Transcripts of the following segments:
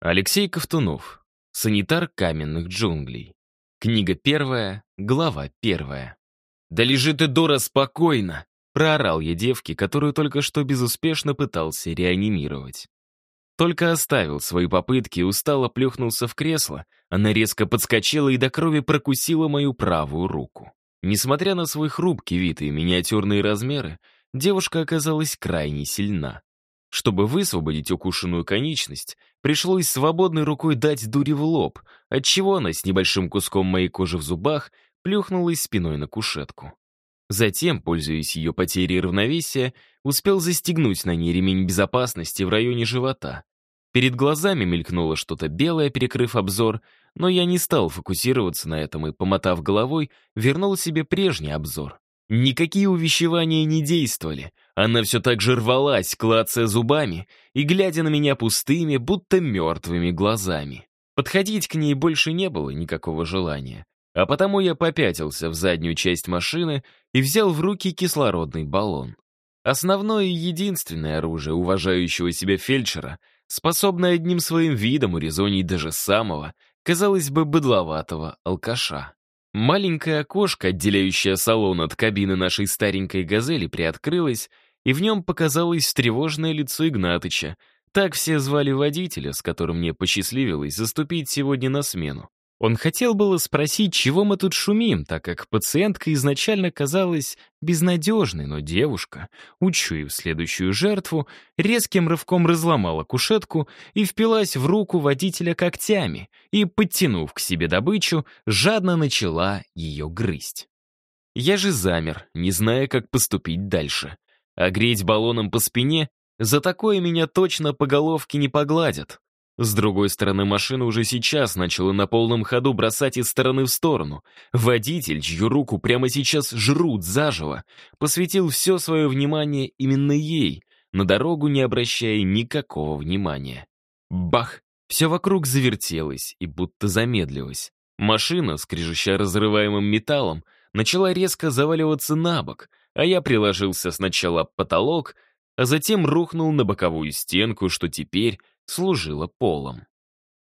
Алексей Ковтунов. Санитар каменных джунглей. Книга первая, глава первая. «Да лежи ты, дура, спокойно!» Проорал я девке, которую только что безуспешно пытался реанимировать. Только оставил свои попытки и устало плюхнулся в кресло, она резко подскочила и до крови прокусила мою правую руку. Несмотря на свой хрупкий вид и миниатюрные размеры, девушка оказалась крайне сильна. Чтобы высвободить укушенную конечность, пришлось свободной рукой дать дури в лоб, отчего она с небольшим куском моей кожи в зубах плюхнулась спиной на кушетку. Затем, пользуясь ее потерей равновесия, успел застегнуть на ней ремень безопасности в районе живота. Перед глазами мелькнуло что-то белое, перекрыв обзор, но я не стал фокусироваться на этом и, помотав головой, вернул себе прежний обзор. Никакие увещевания не действовали. Она все так же рвалась, клацая зубами и глядя на меня пустыми, будто мертвыми глазами. Подходить к ней больше не было никакого желания. А потому я попятился в заднюю часть машины и взял в руки кислородный баллон. Основное и единственное оружие уважающего себя фельдшера, способное одним своим видом урезонить даже самого, казалось бы, быдловатого алкаша. Маленькое окошко, отделяющее салон от кабины нашей старенькой «Газели», приоткрылось, и в нем показалось встревоженное лицо Игнатыча. Так все звали водителя, с которым мне посчастливилось заступить сегодня на смену. Он хотел было спросить, чего мы тут шумим, так как пациентка изначально казалась безнадежной, но девушка, учуяв следующую жертву, резким рывком разломала кушетку и впилась в руку водителя когтями и, подтянув к себе добычу, жадно начала ее грызть. Я же замер, не зная, как поступить дальше. А греть баллоном по спине за такое меня точно по головке не погладят. С другой стороны, машина уже сейчас начала на полном ходу бросать из стороны в сторону. Водитель, чью руку прямо сейчас жрут заживо, посвятил все свое внимание именно ей, на дорогу не обращая никакого внимания. Бах! Все вокруг завертелось и будто замедлилось. Машина, скрежеща разрываемым металлом, начала резко заваливаться на бок, а я приложился сначала об потолок, а затем рухнул на боковую стенку, что теперь служила полом.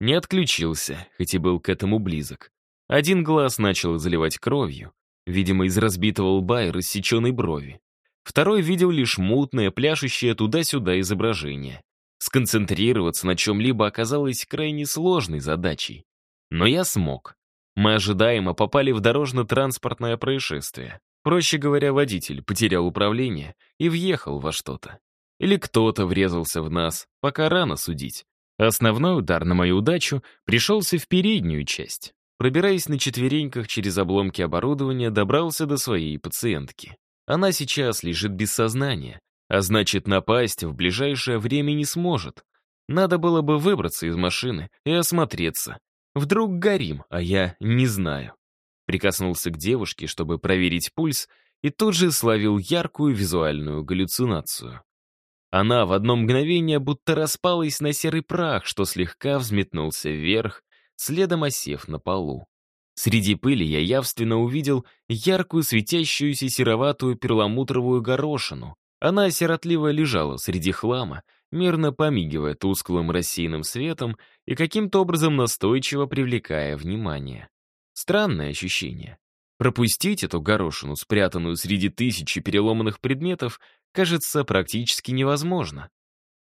Не отключился, хоть и был к этому близок. Один глаз начал заливать кровью, видимо, из разбитого лба и рассеченной брови. Второй видел лишь мутное, пляшущее туда-сюда изображение. Сконцентрироваться на чем-либо оказалось крайне сложной задачей. Но я смог. Мы ожидаемо попали в дорожно-транспортное происшествие. Проще говоря, водитель потерял управление и въехал во что-то. Или кто-то врезался в нас, пока рано судить. Основной удар на мою удачу пришелся в переднюю часть. Пробираясь на четвереньках через обломки оборудования, добрался до своей пациентки. Она сейчас лежит без сознания, а значит, напасть в ближайшее время не сможет. Надо было бы выбраться из машины и осмотреться. Вдруг горим, а я не знаю. Прикоснулся к девушке, чтобы проверить пульс, и тут же словил яркую визуальную галлюцинацию. Она в одно мгновение будто распалась на серый прах, что слегка взметнулся вверх, следом осев на полу. Среди пыли я явственно увидел яркую светящуюся сероватую перламутровую горошину. Она сиротливо лежала среди хлама, мирно помигивая тусклым рассеянным светом и каким-то образом настойчиво привлекая внимание. Странное ощущение. Пропустить эту горошину, спрятанную среди тысячи переломанных предметов, кажется практически невозможно.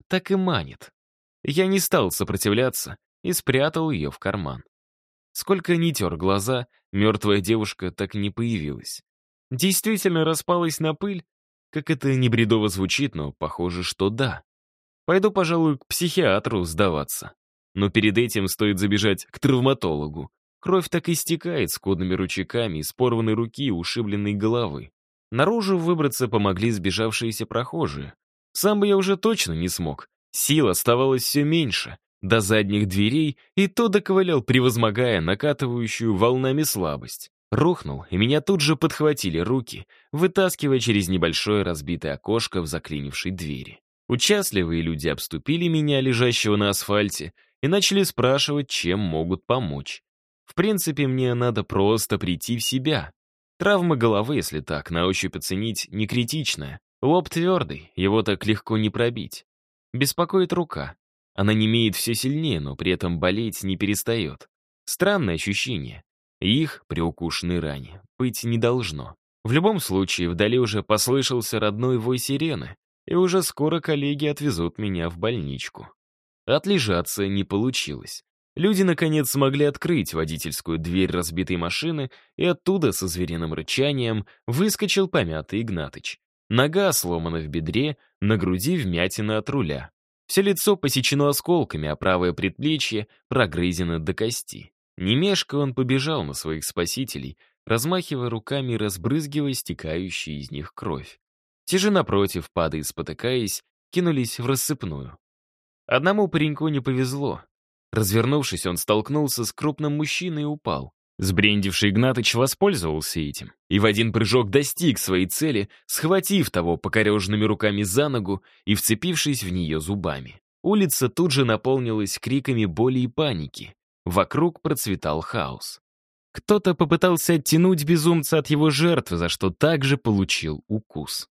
Так и манит. Я не стал сопротивляться и спрятал ее в карман. Сколько ни тер глаза, мертвая девушка так не появилась. Действительно распалась на пыль? Как это не бредово звучит, но похоже, что да. Пойду, пожалуй, к психиатру сдаваться. Но перед этим стоит забежать к травматологу. Кровь так и стекает скудными ручейками из порванной руки и ушибленной головы. Наружу выбраться помогли сбежавшиеся прохожие. Сам бы я уже точно не смог. Сил оставалось все меньше. До задних дверей и то доковылял, превозмогая накатывающую волнами слабость. Рухнул, и меня тут же подхватили руки, вытаскивая через небольшое разбитое окошко в заклинившей двери. Участливые люди обступили меня, лежащего на асфальте, и начали спрашивать, чем могут помочь. В принципе, мне надо просто прийти в себя. Травма головы, если так, на ощупь оценить, не критичная. Лоб твердый, его так легко не пробить. Беспокоит рука. Она немеет все сильнее, но при этом болеть не перестает. Странное ощущение. Их, при укушенной ране, быть не должно. В любом случае, вдали уже послышался родной вой сирены, и уже скоро коллеги отвезут меня в больничку. Отлежаться не получилось. Люди, наконец, смогли открыть водительскую дверь разбитой машины, и оттуда со звериным рычанием выскочил помятый Игнатыч. Нога сломана в бедре, на груди вмятина от руля. Все лицо посечено осколками, а правое предплечье прогрызено до кости. Немешко он побежал на своих спасителей, размахивая руками и разбрызгивая стекающую из них кровь. Те же, напротив, падая спотыкаясь, кинулись в рассыпную. Одному пареньку не повезло. Развернувшись, он столкнулся с крупным мужчиной и упал. Сбрендивший Игнатыч воспользовался этим и в один прыжок достиг своей цели, схватив того покореженными руками за ногу и вцепившись в нее зубами. Улица тут же наполнилась криками боли и паники. Вокруг процветал хаос. Кто-то попытался оттянуть безумца от его жертвы, за что также получил укус.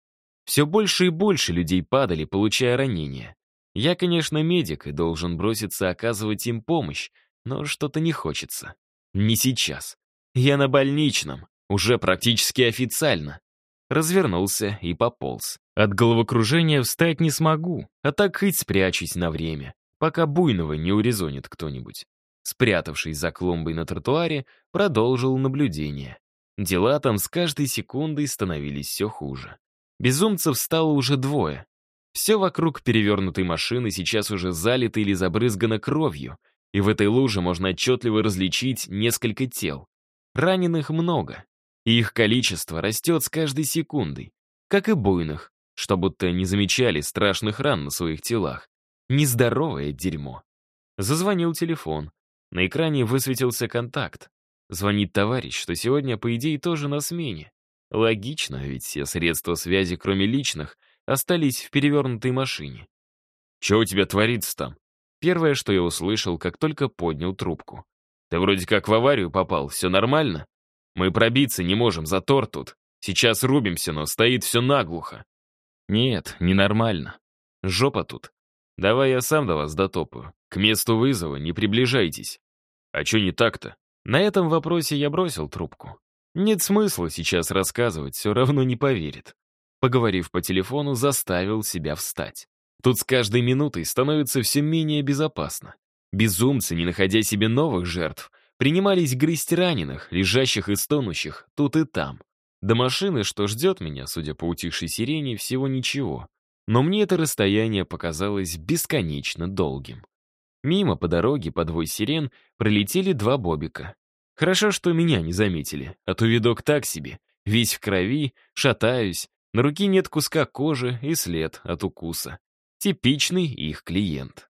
Все больше и больше людей падали, получая ранения. Я, конечно, медик и должен броситься оказывать им помощь, но что-то не хочется. Не сейчас. Я на больничном, уже практически официально. Развернулся и пополз. От головокружения встать не смогу, а так хоть спрячусь на время, пока буйного не урезонит кто-нибудь. Спрятавшись за клумбой на тротуаре, продолжил наблюдение. Дела там с каждой секундой становились все хуже. Безумцев стало уже двое. Все вокруг перевернутой машины сейчас уже залито или забрызгано кровью, и в этой луже можно отчетливо различить несколько тел. Раненых много, и их количество растет с каждой секундой, как и буйных, что будто не замечали страшных ран на своих телах. Нездоровое дерьмо. Зазвонил телефон. На экране высветился контакт. Звонит товарищ, что сегодня, по идее, тоже на смене. Логично, ведь все средства связи, кроме личных, остались в перевернутой машине. «Че у тебя творится там?» Первое, что я услышал, как только поднял трубку. «Ты вроде как в аварию попал, все нормально? Мы пробиться не можем, затор тут. Сейчас рубимся, но стоит все наглухо». «Нет, ненормально. Жопа тут. Давай я сам до вас дотопаю. К месту вызова не приближайтесь». «А что не так-то?» На этом вопросе я бросил трубку. Нет смысла сейчас рассказывать, все равно не поверит. Поговорив по телефону, заставил себя встать. Тут с каждой минутой становится все менее безопасно. Безумцы, не находя себе новых жертв, принимались грызть раненых, лежащих и стонущих, тут и там. До машины, что ждет меня, судя по утихшей сирене, всего ничего. Но мне это расстояние показалось бесконечно долгим. Мимо по дороге под вой сирен пролетели два бобика. Хорошо, что меня не заметили, а то видок так себе. Весь в крови, шатаюсь, на руке нет куска кожи и след от укуса. Типичный их клиент.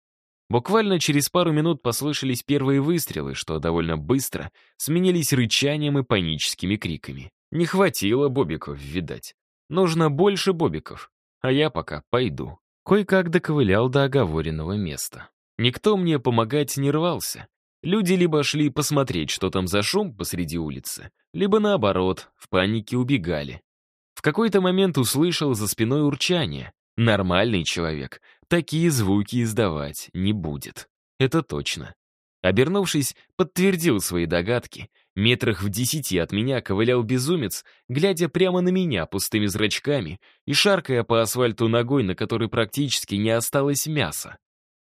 Буквально через пару минут послышались первые выстрелы, что довольно быстро сменились рычанием и паническими криками. Не хватило бобиков, видать. Нужно больше бобиков, а я пока пойду. Кое-как доковылял до оговоренного места. Никто мне помогать не рвался. Люди либо шли посмотреть, что там за шум посреди улицы, либо наоборот, в панике убегали. Какой-то момент услышал за спиной урчание, Нормальный человек такие звуки издавать не будет. Это точно. Обернувшись, подтвердил свои догадки. Метрах в десяти от меня ковылял безумец, глядя прямо на меня пустыми зрачками и шаркая по асфальту ногой, на которой практически не осталось мяса.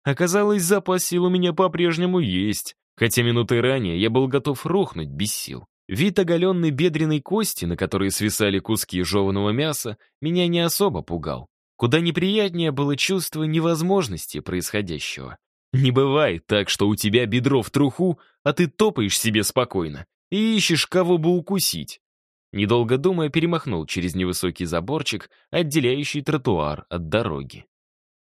Оказалось, запас сил у меня по-прежнему есть, хотя минуты ранее я был готов рухнуть без сил. Вид оголенной бедренной кости, на которой свисали куски жеваного мяса, меня не особо пугал. Куда неприятнее было чувство невозможности происходящего. Не бывает так, что у тебя бедро в труху, а ты топаешь себе спокойно и ищешь, кого бы укусить. Недолго думая, перемахнул через невысокий заборчик, отделяющий тротуар от дороги.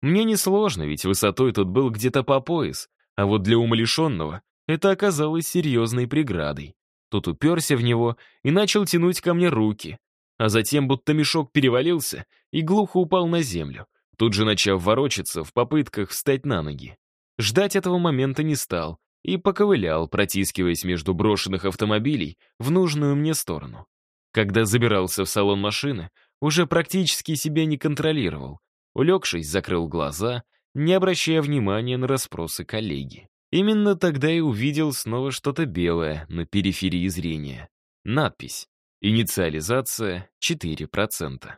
Мне несложно, ведь высотой тут был где-то по пояс, а вот для умалишенного это оказалось серьезной преградой. Тут уперся в него и начал тянуть ко мне руки, а затем будто мешок перевалился и глухо упал на землю, тут же начав ворочаться в попытках встать на ноги. Ждать этого момента не стал и поковылял, протискиваясь между брошенных автомобилей в нужную мне сторону. Когда забирался в салон машины, уже практически себя не контролировал. Улегшись, закрыл глаза не обращая внимания на расспросы коллеги. Именно тогда и увидел снова что-то белое на периферии зрения. Надпись «Инициализация 4%».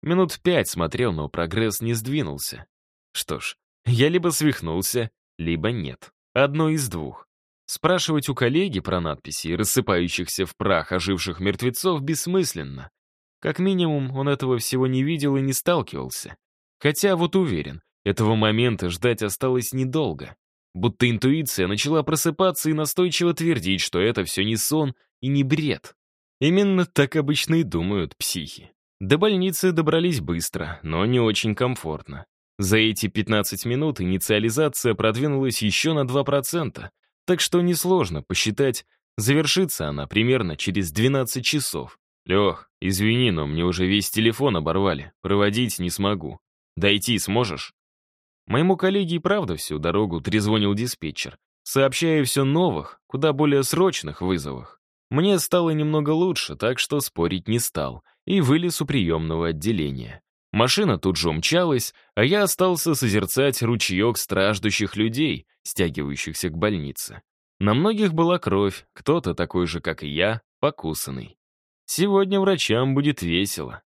Минут пять смотрел, но прогресс не сдвинулся. Что ж, я либо свихнулся, либо нет. Одно из двух. Спрашивать у коллеги про надписи и рассыпающихся в прах оживших мертвецов бессмысленно. Как минимум, он этого всего не видел и не сталкивался. Хотя, вот уверен, этого момента ждать осталось недолго. Будто интуиция начала просыпаться и настойчиво твердить, что это все не сон и не бред. Именно так обычно и думают психи. До больницы добрались быстро, но не очень комфортно. За эти 15 минут инициализация продвинулась еще на 2%, так что несложно посчитать, завершится она примерно через 12 часов. «Лех, извини, но мне уже весь телефон оборвали, проводить не смогу. Дойти сможешь?» Моему коллеге и правда всю дорогу трезвонил диспетчер, сообщая все новых, куда более срочных вызовах. Мне стало немного лучше, так что спорить не стал, и вылез у приемного отделения. Машина тут же умчалась, а я остался созерцать ручеек страждущих людей, стягивающихся к больнице. На многих была кровь, кто-то такой же, как и я, покусанный. Сегодня врачам будет весело.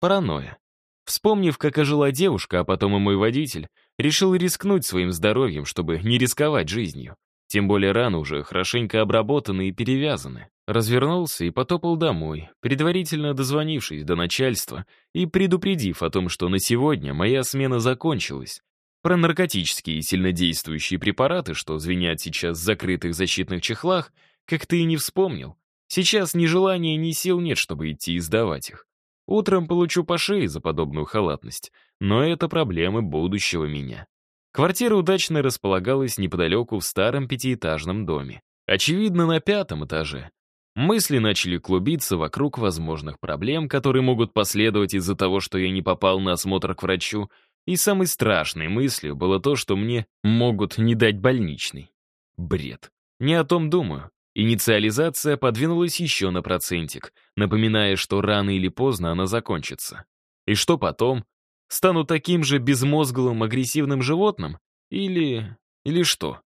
Паранойя. Вспомнив, как ожила девушка, а потом и мой водитель, решил рискнуть своим здоровьем, чтобы не рисковать жизнью. Тем более раны уже хорошенько обработаны и перевязаны. Развернулся и потопал домой, предварительно дозвонившись до начальства и предупредив о том, что на сегодня моя смена закончилась. Про наркотические и сильнодействующие препараты, что звенят сейчас в закрытых защитных чехлах, как ты и не вспомнил. Сейчас ни желания, ни сил нет, чтобы идти и сдавать их. Утром получу по шее за подобную халатность, но это проблемы будущего меня. Квартира удачно располагалась неподалеку в старом пятиэтажном доме. Очевидно, на пятом этаже. Мысли начали клубиться вокруг возможных проблем, которые могут последовать из-за того, что я не попал на осмотр к врачу, и самой страшной мыслью было то, что мне могут не дать больничный. Бред. Не о том думаю. Инициализация подвинулась еще на процентик, напоминая, что рано или поздно она закончится. И что потом? Стану таким же безмозглым агрессивным животным? Или... или что?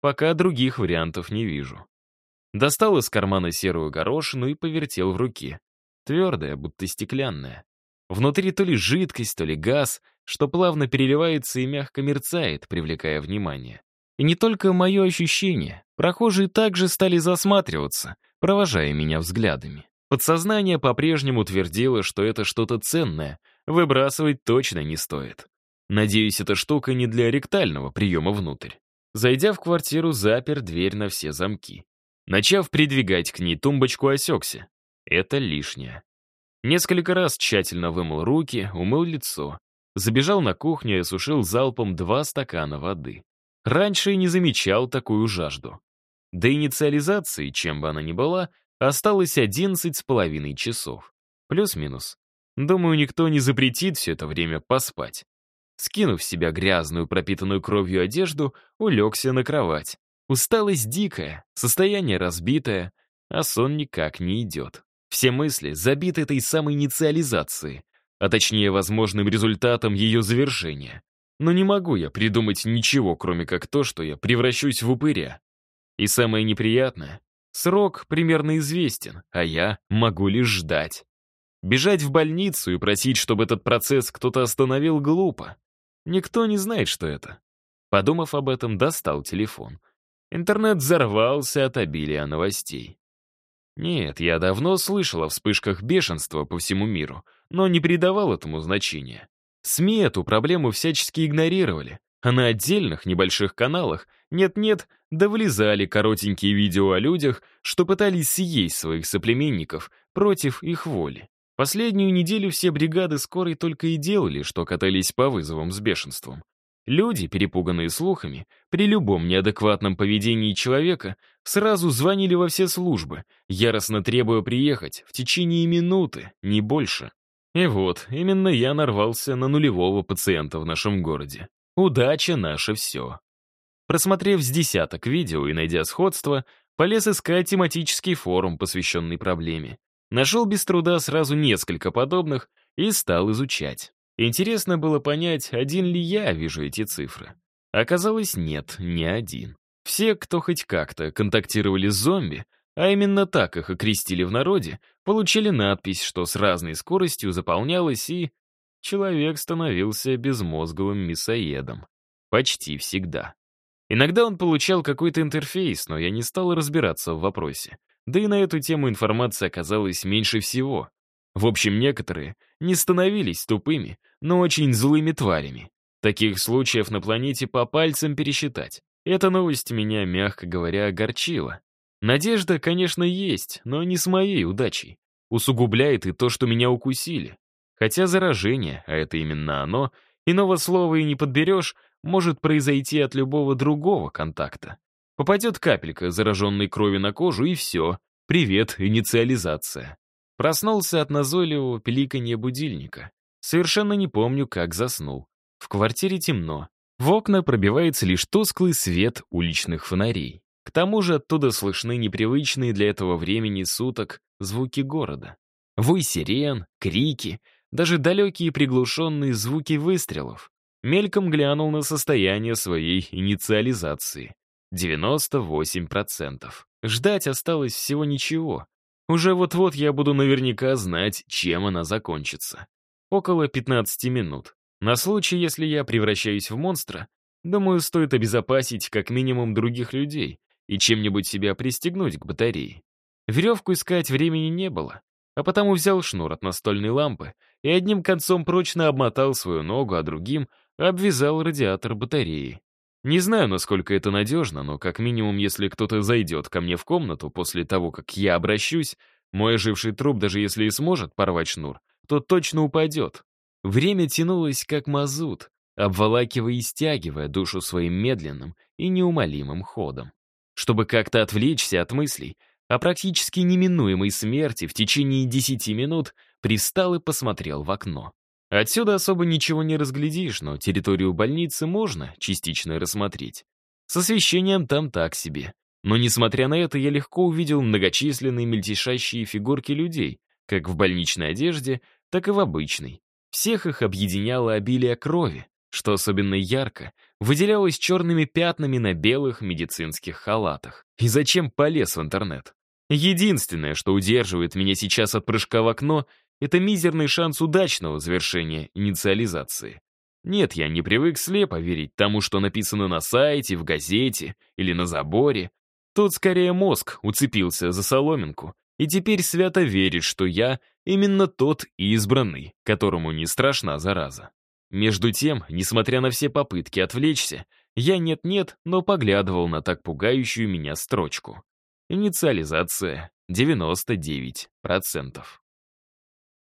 Пока других вариантов не вижу. Достал из кармана серую горошину и повертел в руке. Твердая, будто стеклянная. Внутри то ли жидкость, то ли газ, что плавно переливается и мягко мерцает, привлекая внимание. И не только мое ощущение. Прохожие также стали засматриваться, провожая меня взглядами. Подсознание по-прежнему твердило, что это что-то ценное, выбрасывать точно не стоит. Надеюсь, эта штука не для ректального приема внутрь. Зайдя в квартиру, запер дверь на все замки. Начав придвигать к ней тумбочку, осекся. Это лишнее. Несколько раз тщательно вымыл руки, умыл лицо. Забежал на кухню и осушил залпом два стакана воды. Раньше и не замечал такую жажду. До инициализации, чем бы она ни была, осталось одиннадцать с половиной часов. Плюс-минус. Думаю, никто не запретит все это время поспать. Скинув с себя грязную, пропитанную кровью одежду, улегся на кровать. Усталость дикая, состояние разбитое, а сон никак не идет. Все мысли забиты этой самой инициализацией, а точнее возможным результатом ее завершения. Но не могу я придумать ничего, кроме как то, что я превращусь в упыря. И самое неприятное, срок примерно известен, а я могу лишь ждать. Бежать в больницу и просить, чтобы этот процесс кто-то остановил, глупо. Никто не знает, что это. Подумав об этом, достал телефон. Интернет взорвался от обилия новостей. Нет, я давно слышал о вспышках бешенства по всему миру, но не придавал этому значения. СМИ эту проблему всячески игнорировали, а на отдельных небольших каналах нет-нет, да влезали коротенькие видео о людях, что пытались съесть своих соплеменников против их воли. Последнюю неделю все бригады скорой только и делали, что катались по вызовам с бешенством. Люди, перепуганные слухами, при любом неадекватном поведении человека сразу звонили во все службы, яростно требуя приехать в течение минуты, не больше. И вот, именно я нарвался на нулевого пациента в нашем городе. Удача — наше все. Просмотрев с десяток видео и найдя сходство, полез искать тематический форум, посвященный проблеме. Нашел без труда сразу несколько подобных и стал изучать. Интересно было понять, один ли я вижу эти цифры. Оказалось, нет, не один. Все, кто хоть как-то контактировали с зомби, а именно так их окрестили в народе, получили надпись, что с разной скоростью заполнялось и... Человек становился безмозговым мясоедом. Почти всегда. Иногда он получал какой-то интерфейс, но я не стал разбираться в вопросе. Да и на эту тему информации оказалось меньше всего. В общем, некоторые не становились тупыми, но очень злыми тварями. Таких случаев на планете по пальцам пересчитать. Эта новость меня, мягко говоря, огорчила. Надежда, конечно, есть, но не с моей удачей. Усугубляет и то, что меня укусили. Хотя заражение, а это именно оно, иного слова и не подберешь, может произойти от любого другого контакта. Попадет капелька зараженной крови на кожу, и все. Привет, инициализация. Проснулся от назойливого пиликанья будильника. Совершенно не помню, как заснул. В квартире темно. В окна пробивается лишь тусклый свет уличных фонарей. К тому же оттуда слышны непривычные для этого времени суток звуки города. Вой сирен, крики, даже далекие приглушенные звуки выстрелов. Мельком глянул на состояние своей инициализации. 98%. Ждать осталось всего ничего. Уже вот-вот я буду наверняка знать, чем она закончится. Около 15 минут. На случай, если я превращаюсь в монстра, думаю, стоит обезопасить как минимум других людей и чем-нибудь себя пристегнуть к батарее. Веревку искать времени не было, а потому взял шнур от настольной лампы и одним концом прочно обмотал свою ногу, а другим обвязал радиатор батареи. Не знаю, насколько это надежно, но как минимум, если кто-то зайдет ко мне в комнату после того, как я обращусь, мой оживший труп, даже если и сможет порвать шнур, то точно упадет. Время тянулось как мазут, обволакивая и стягивая душу своим медленным и неумолимым ходом. Чтобы как-то отвлечься от мыслей о практически неминуемой смерти в течение десяти минут, пристал и посмотрел в окно. Отсюда особо ничего не разглядишь, но территорию больницы можно частично рассмотреть. С освещением там так себе. Но, несмотря на это, я легко увидел многочисленные мельтешащие фигурки людей, как в больничной одежде, так и в обычной. Всех их объединяло обилие крови, что особенно ярко выделялось черными пятнами на белых медицинских халатах. И зачем полез в интернет? Единственное, что удерживает меня сейчас от прыжка в окно, это мизерный шанс удачного завершения инициализации. Нет, я не привык слепо верить тому, что написано на сайте, в газете или на заборе. Тут скорее мозг уцепился за соломинку и теперь свято верит, что я именно тот избранный, которому не страшна зараза. Между тем, несмотря на все попытки отвлечься, я нет-нет, но поглядывал на так пугающую меня строчку. Инициализация 99%.